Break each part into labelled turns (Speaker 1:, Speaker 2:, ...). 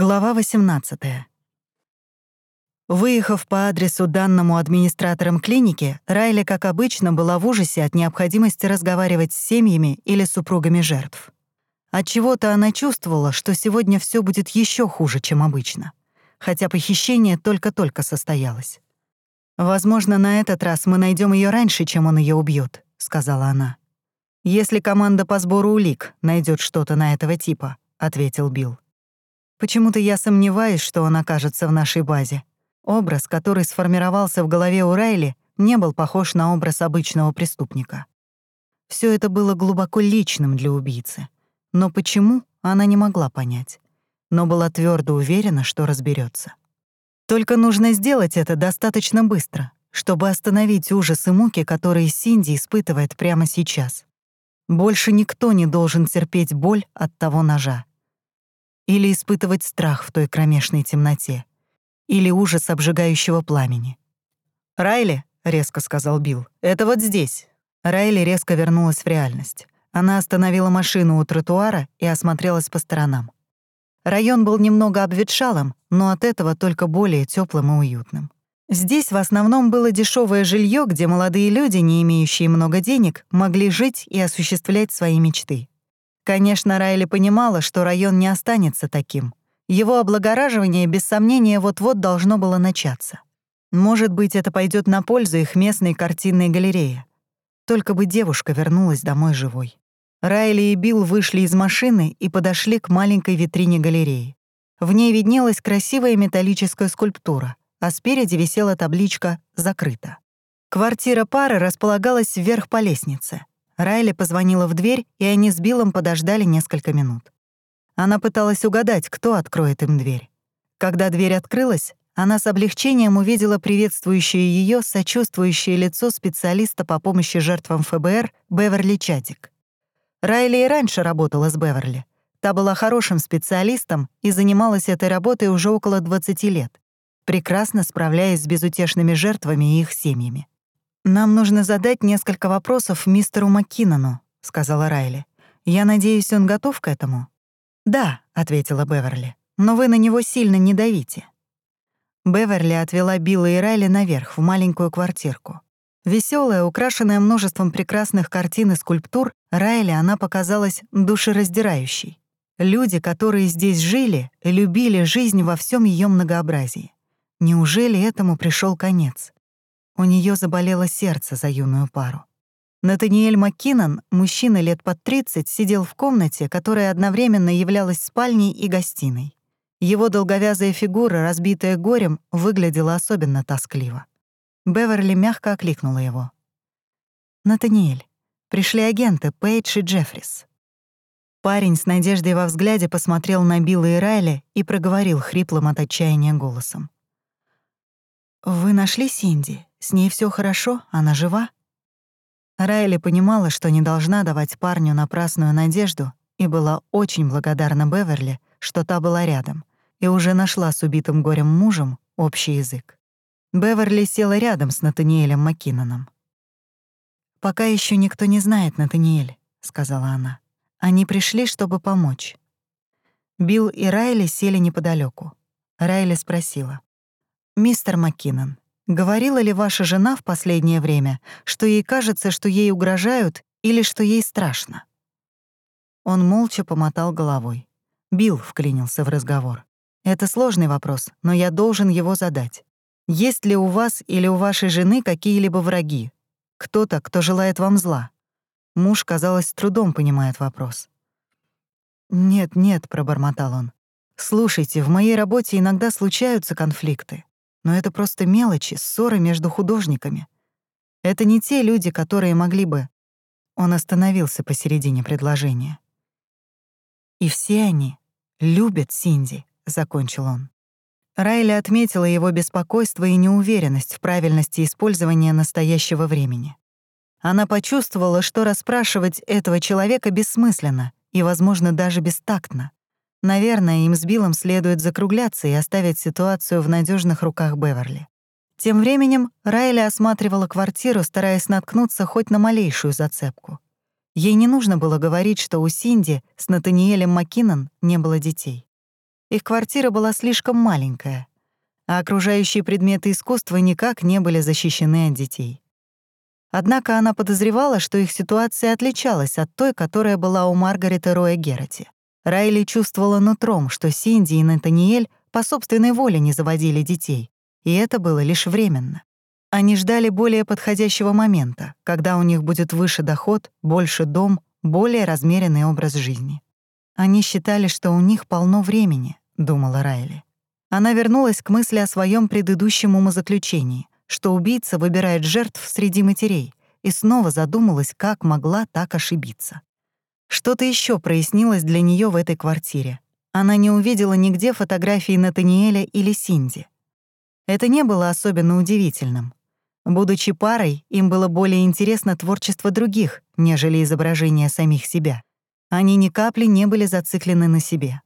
Speaker 1: Глава 18. Выехав по адресу данному администратором клиники, Райли, как обычно, была в ужасе от необходимости разговаривать с семьями или супругами жертв. Отчего-то она чувствовала, что сегодня все будет еще хуже, чем обычно, хотя похищение только-только состоялось. «Возможно, на этот раз мы найдем ее раньше, чем он ее убьет, сказала она. «Если команда по сбору улик найдет что-то на этого типа», — ответил Билл. «Почему-то я сомневаюсь, что он окажется в нашей базе. Образ, который сформировался в голове у Райли, не был похож на образ обычного преступника. Все это было глубоко личным для убийцы. Но почему, она не могла понять. Но была твердо уверена, что разберется. Только нужно сделать это достаточно быстро, чтобы остановить ужас и муки, которые Синди испытывает прямо сейчас. Больше никто не должен терпеть боль от того ножа. Или испытывать страх в той кромешной темноте. Или ужас обжигающего пламени. «Райли», — резко сказал Билл, — «это вот здесь». Райли резко вернулась в реальность. Она остановила машину у тротуара и осмотрелась по сторонам. Район был немного обветшалым, но от этого только более теплым и уютным. Здесь в основном было дешевое жилье, где молодые люди, не имеющие много денег, могли жить и осуществлять свои мечты. Конечно, Райли понимала, что район не останется таким. Его облагораживание, без сомнения, вот-вот должно было начаться. Может быть, это пойдет на пользу их местной картинной галерее. Только бы девушка вернулась домой живой. Райли и Билл вышли из машины и подошли к маленькой витрине галереи. В ней виднелась красивая металлическая скульптура а спереди висела табличка «Закрыто». Квартира пары располагалась вверх по лестнице. Райли позвонила в дверь, и они с Биллом подождали несколько минут. Она пыталась угадать, кто откроет им дверь. Когда дверь открылась, она с облегчением увидела приветствующее ее сочувствующее лицо специалиста по помощи жертвам ФБР Беверли Чадик. Райли и раньше работала с Беверли. Та была хорошим специалистом и занималась этой работой уже около 20 лет прекрасно справляясь с безутешными жертвами и их семьями. «Нам нужно задать несколько вопросов мистеру Маккинону», — сказала Райли. «Я надеюсь, он готов к этому?» «Да», — ответила Беверли, «но вы на него сильно не давите». Беверли отвела Билла и Райли наверх, в маленькую квартирку. Веселая, украшенная множеством прекрасных картин и скульптур, Райли она показалась душераздирающей. Люди, которые здесь жили, любили жизнь во всем ее многообразии. Неужели этому пришел конец? У нее заболело сердце за юную пару. Натаниэль Маккинон, мужчина лет под 30, сидел в комнате, которая одновременно являлась спальней и гостиной. Его долговязая фигура, разбитая горем, выглядела особенно тоскливо. Беверли мягко окликнула его. «Натаниэль, пришли агенты Пейдж и Джеффрис». Парень с надеждой во взгляде посмотрел на Билла и Райли и проговорил хриплым от отчаяния голосом. «Вы нашли Синди? С ней все хорошо? Она жива?» Райли понимала, что не должна давать парню напрасную надежду и была очень благодарна Беверли, что та была рядом, и уже нашла с убитым горем мужем общий язык. Беверли села рядом с Натаниэлем Маккиноном. «Пока еще никто не знает, Натаниэль», — сказала она. «Они пришли, чтобы помочь». Билл и Райли сели неподалеку. Райли спросила. «Мистер Маккинон, говорила ли ваша жена в последнее время, что ей кажется, что ей угрожают или что ей страшно?» Он молча помотал головой. Билл вклинился в разговор. «Это сложный вопрос, но я должен его задать. Есть ли у вас или у вашей жены какие-либо враги? Кто-то, кто желает вам зла?» Муж, казалось, трудом понимает вопрос. «Нет, нет», — пробормотал он. «Слушайте, в моей работе иногда случаются конфликты. Но это просто мелочи, ссоры между художниками. Это не те люди, которые могли бы... Он остановился посередине предложения. «И все они любят Синди», — закончил он. Райли отметила его беспокойство и неуверенность в правильности использования настоящего времени. Она почувствовала, что расспрашивать этого человека бессмысленно и, возможно, даже бестактно. Наверное, им с Биллом следует закругляться и оставить ситуацию в надежных руках Беверли. Тем временем Райли осматривала квартиру, стараясь наткнуться хоть на малейшую зацепку. Ей не нужно было говорить, что у Синди с Натаниэлем Маккинон не было детей. Их квартира была слишком маленькая, а окружающие предметы искусства никак не были защищены от детей. Однако она подозревала, что их ситуация отличалась от той, которая была у Маргареты Роя Герати. Райли чувствовала нутром, что Синди и Натаниэль по собственной воле не заводили детей, и это было лишь временно. Они ждали более подходящего момента, когда у них будет выше доход, больше дом, более размеренный образ жизни. Они считали, что у них полно времени, думала Райли. Она вернулась к мысли о своем предыдущем умозаключении, что убийца выбирает жертв среди матерей, и снова задумалась, как могла так ошибиться. Что-то еще прояснилось для нее в этой квартире. Она не увидела нигде фотографии Натаниэля или Синди. Это не было особенно удивительным. Будучи парой, им было более интересно творчество других, нежели изображение самих себя. Они ни капли не были зациклены на себе.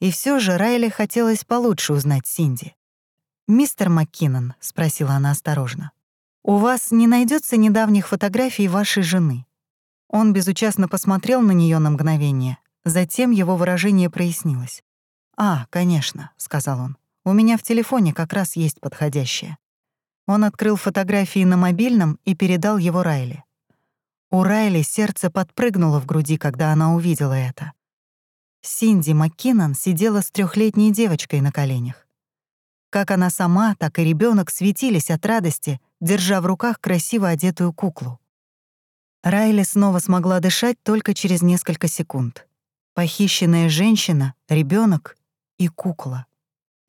Speaker 1: И все же Райли хотелось получше узнать Синди. «Мистер МакКиннон», — спросила она осторожно, «у вас не найдется недавних фотографий вашей жены?» Он безучастно посмотрел на нее на мгновение, затем его выражение прояснилось. «А, конечно», — сказал он, «у меня в телефоне как раз есть подходящее». Он открыл фотографии на мобильном и передал его Райли. У Райли сердце подпрыгнуло в груди, когда она увидела это. Синди МакКиннон сидела с трехлетней девочкой на коленях. Как она сама, так и ребенок светились от радости, держа в руках красиво одетую куклу. Райли снова смогла дышать только через несколько секунд. Похищенная женщина, ребенок и кукла.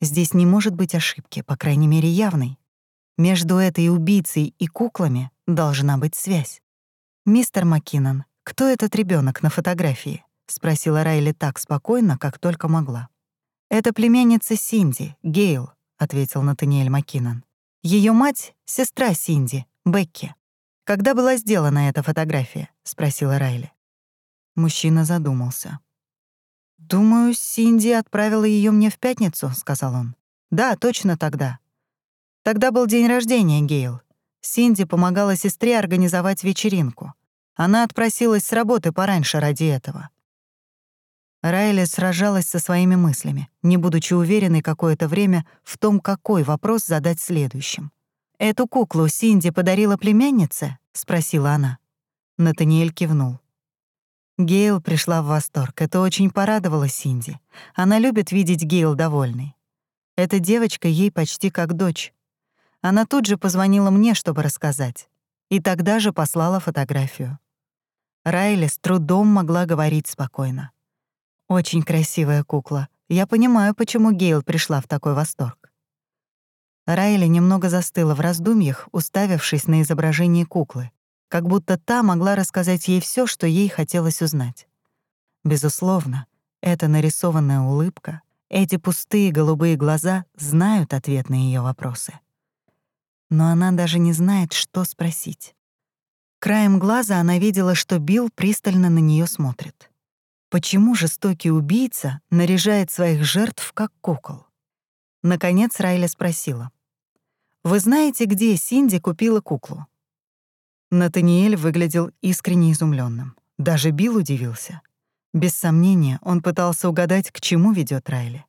Speaker 1: Здесь не может быть ошибки, по крайней мере, явной. Между этой убийцей и куклами должна быть связь. «Мистер Маккинон, кто этот ребенок на фотографии?» — спросила Райли так спокойно, как только могла. «Это племянница Синди, Гейл», — ответил Натаниэль Маккинон. Ее мать — сестра Синди, Бекки. «Когда была сделана эта фотография?» — спросила Райли. Мужчина задумался. «Думаю, Синди отправила ее мне в пятницу», — сказал он. «Да, точно тогда. Тогда был день рождения Гейл. Синди помогала сестре организовать вечеринку. Она отпросилась с работы пораньше ради этого. Райли сражалась со своими мыслями, не будучи уверенной какое-то время в том, какой вопрос задать следующим. «Эту куклу Синди подарила племяннице?» — спросила она. Натаниэль кивнул. Гейл пришла в восторг. Это очень порадовало Синди. Она любит видеть Гейл довольной. Эта девочка ей почти как дочь. Она тут же позвонила мне, чтобы рассказать. И тогда же послала фотографию. Райли с трудом могла говорить спокойно. «Очень красивая кукла. Я понимаю, почему Гейл пришла в такой восторг». Райли немного застыла в раздумьях, уставившись на изображение куклы, как будто та могла рассказать ей все, что ей хотелось узнать. Безусловно, эта нарисованная улыбка, эти пустые голубые глаза знают ответ на ее вопросы но она даже не знает, что спросить. Краем глаза она видела, что Билл пристально на нее смотрит. Почему жестокий убийца наряжает своих жертв как кукол? Наконец Райля спросила. «Вы знаете, где Синди купила куклу?» Натаниэль выглядел искренне изумленным. Даже Билл удивился. Без сомнения, он пытался угадать, к чему ведет Райли.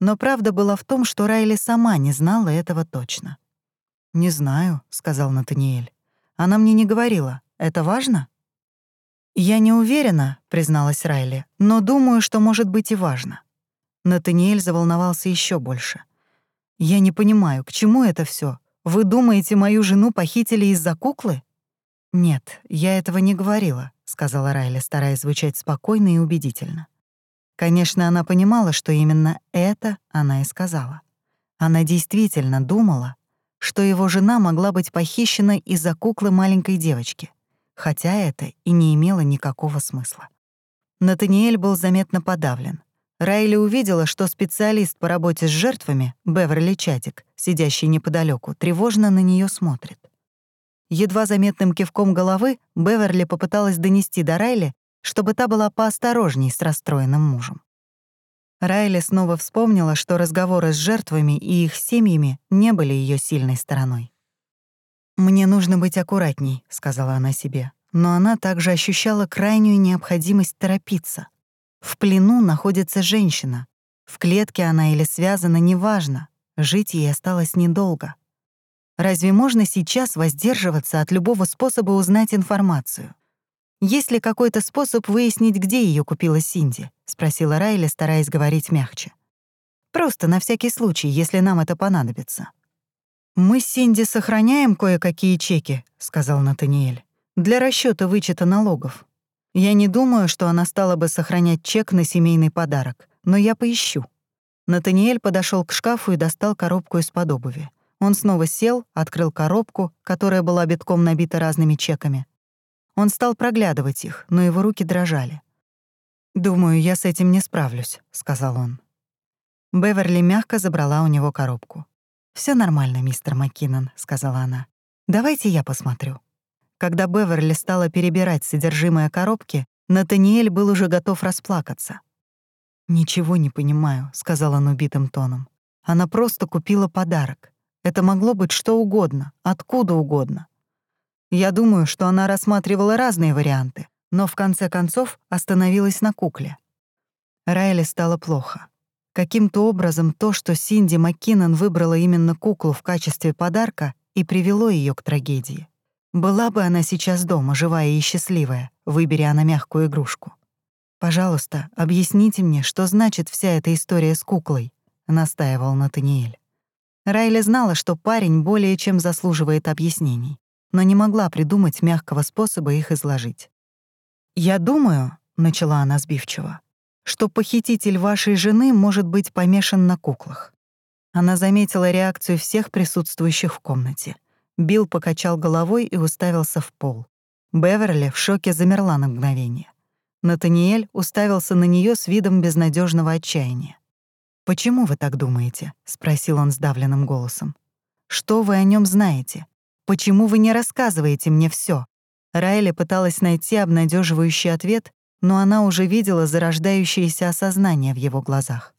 Speaker 1: Но правда была в том, что Райли сама не знала этого точно. «Не знаю», — сказал Натаниэль. «Она мне не говорила. Это важно?» «Я не уверена», — призналась Райли, «но думаю, что может быть и важно». Натаниэль заволновался еще больше. «Я не понимаю, к чему это все? Вы думаете, мою жену похитили из-за куклы?» «Нет, я этого не говорила», — сказала Райли, стараясь звучать спокойно и убедительно. Конечно, она понимала, что именно это она и сказала. Она действительно думала, что его жена могла быть похищена из-за куклы маленькой девочки, хотя это и не имело никакого смысла. Натаниэль был заметно подавлен. Райли увидела, что специалист по работе с жертвами, Беверли Чатик, сидящий неподалеку, тревожно на нее смотрит. Едва заметным кивком головы Беверли попыталась донести до Райли, чтобы та была поосторожней с расстроенным мужем. Райли снова вспомнила, что разговоры с жертвами и их семьями не были ее сильной стороной. «Мне нужно быть аккуратней», — сказала она себе. Но она также ощущала крайнюю необходимость торопиться. В плену находится женщина. В клетке она или связана, неважно. Жить ей осталось недолго. Разве можно сейчас воздерживаться от любого способа узнать информацию? «Есть ли какой-то способ выяснить, где ее купила Синди?» — спросила Райли, стараясь говорить мягче. «Просто на всякий случай, если нам это понадобится». «Мы с Синди сохраняем кое-какие чеки», — сказал Натаниэль, «для расчета вычета налогов. Я не думаю, что она стала бы сохранять чек на семейный подарок, но я поищу». Натаниэль подошел к шкафу и достал коробку из-под обуви. Он снова сел, открыл коробку, которая была битком набита разными чеками. Он стал проглядывать их, но его руки дрожали. «Думаю, я с этим не справлюсь», — сказал он. Беверли мягко забрала у него коробку. Все нормально, мистер Маккинон», — сказала она. «Давайте я посмотрю». Когда Беверли стала перебирать содержимое коробки, Натаниэль был уже готов расплакаться. «Ничего не понимаю», — сказал он убитым тоном. «Она просто купила подарок. Это могло быть что угодно, откуда угодно. Я думаю, что она рассматривала разные варианты, но в конце концов остановилась на кукле. Райли стало плохо. Каким-то образом то, что Синди Маккинон выбрала именно куклу в качестве подарка, и привело ее к трагедии. Была бы она сейчас дома, живая и счастливая, выбери она мягкую игрушку. «Пожалуйста, объясните мне, что значит вся эта история с куклой», — настаивал Натаниэль. Райли знала, что парень более чем заслуживает объяснений, но не могла придумать мягкого способа их изложить. «Я думаю», — начала она сбивчиво, «что похититель вашей жены может быть помешан на куклах». Она заметила реакцию всех присутствующих в комнате. Билл покачал головой и уставился в пол. Беверли в шоке замерла на мгновение. Натаниэль уставился на нее с видом безнадежного отчаяния. «Почему вы так думаете?» — спросил он сдавленным голосом. «Что вы о нем знаете? Почему вы не рассказываете мне все? Райли пыталась найти обнадеживающий ответ, но она уже видела зарождающееся осознание в его глазах.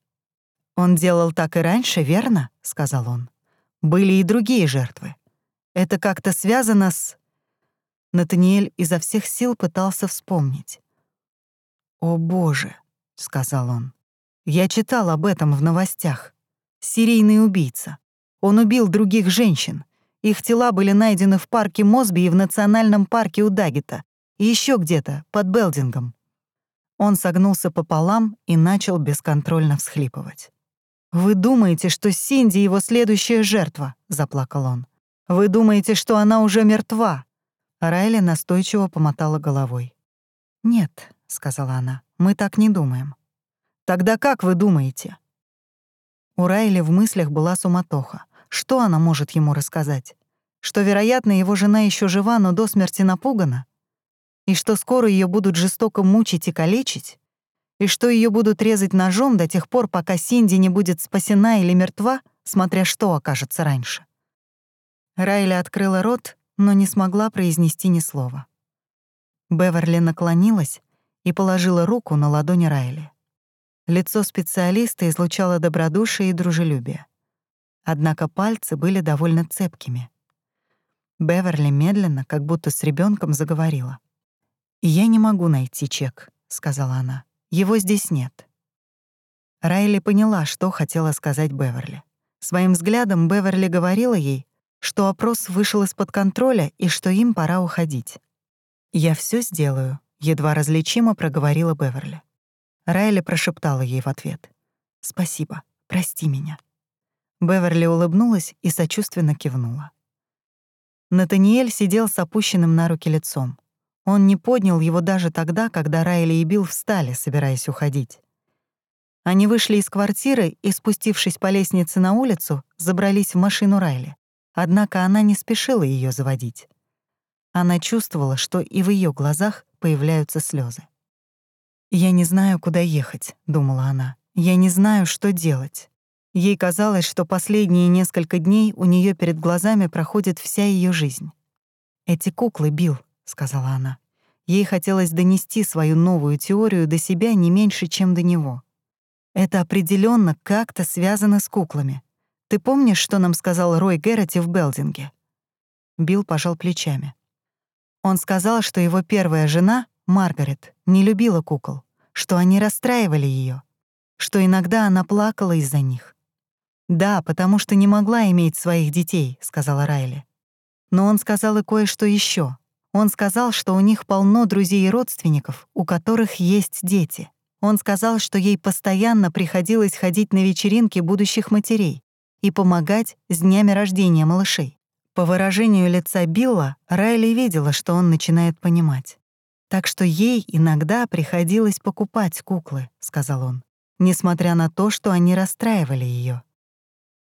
Speaker 1: «Он делал так и раньше, верно?» — сказал он. «Были и другие жертвы. Это как-то связано с...» Натаниэль изо всех сил пытался вспомнить. «О, Боже!» — сказал он. Я читал об этом в новостях. Серийный убийца. Он убил других женщин. Их тела были найдены в парке Мосби и в национальном парке у Дагета, и еще где-то, под Белдингом. Он согнулся пополам и начал бесконтрольно всхлипывать. «Вы думаете, что Синди его следующая жертва?» — заплакал он. «Вы думаете, что она уже мертва?» Райли настойчиво помотала головой. «Нет», — сказала она, — «мы так не думаем. Тогда как вы думаете?» У Райли в мыслях была суматоха. Что она может ему рассказать? Что, вероятно, его жена еще жива, но до смерти напугана? И что скоро ее будут жестоко мучить и калечить? И что ее будут резать ножом до тех пор, пока Синди не будет спасена или мертва, смотря что окажется раньше? Райли открыла рот, но не смогла произнести ни слова. Беверли наклонилась и положила руку на ладонь Райли. Лицо специалиста излучало добродушие и дружелюбие. Однако пальцы были довольно цепкими. Беверли медленно, как будто с ребенком, заговорила. «Я не могу найти чек», — сказала она. «Его здесь нет». Райли поняла, что хотела сказать Беверли. Своим взглядом Беверли говорила ей, что опрос вышел из-под контроля и что им пора уходить. «Я все сделаю», — едва различимо проговорила Беверли. Райли прошептала ей в ответ. «Спасибо, прости меня». Беверли улыбнулась и сочувственно кивнула. Натаниэль сидел с опущенным на руки лицом. Он не поднял его даже тогда, когда Райли и Билл встали, собираясь уходить. Они вышли из квартиры и, спустившись по лестнице на улицу, забрались в машину Райли. Однако она не спешила ее заводить. Она чувствовала, что и в ее глазах появляются слезы. «Я не знаю, куда ехать», — думала она. «Я не знаю, что делать». Ей казалось, что последние несколько дней у нее перед глазами проходит вся ее жизнь. «Эти куклы, Билл», — сказала она. Ей хотелось донести свою новую теорию до себя не меньше, чем до него. Это определенно как-то связано с куклами. Ты помнишь, что нам сказал Рой Герроти в Белдинге? Билл пожал плечами. Он сказал, что его первая жена Маргарет не любила кукол, что они расстраивали ее, что иногда она плакала из-за них. «Да, потому что не могла иметь своих детей», — сказала Райли. Но он сказал и кое-что еще. Он сказал, что у них полно друзей и родственников, у которых есть дети. Он сказал, что ей постоянно приходилось ходить на вечеринки будущих матерей и помогать с днями рождения малышей. По выражению лица Билла, Райли видела, что он начинает понимать. «Так что ей иногда приходилось покупать куклы», — сказал он, несмотря на то, что они расстраивали ее.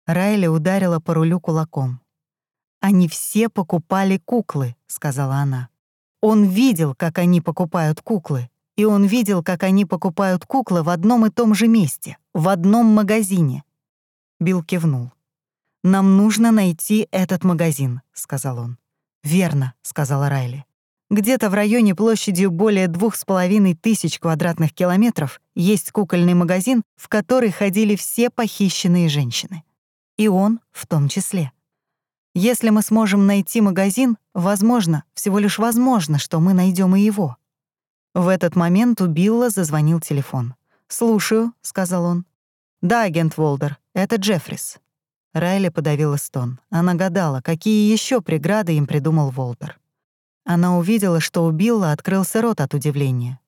Speaker 1: Райли ударила по рулю кулаком. «Они все покупали куклы», — сказала она. Он видел, как они покупают куклы, и он видел, как они покупают куклы в одном и том же месте, в одном магазине. Билл кивнул. «Нам нужно найти этот магазин», — сказал он. «Верно», — сказала Райли. «Где-то в районе площадью более двух с половиной тысяч квадратных километров есть кукольный магазин, в который ходили все похищенные женщины. И он в том числе. Если мы сможем найти магазин, возможно, всего лишь возможно, что мы найдем и его. В этот момент у Билла зазвонил телефон. «Слушаю», — сказал он. «Да, агент Волдер, это Джеффрис». Райли подавила стон. Она гадала, какие еще преграды им придумал Волтер. Она увидела, что у Билла открылся рот от удивления.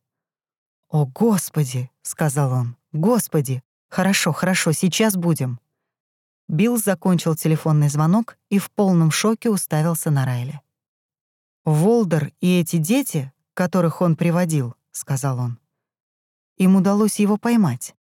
Speaker 1: «О, Господи!» — сказал он. «Господи! Хорошо, хорошо, сейчас будем». Билл закончил телефонный звонок и в полном шоке уставился на Райли. «Волдер и эти дети которых он приводил», — сказал он. Им удалось его поймать.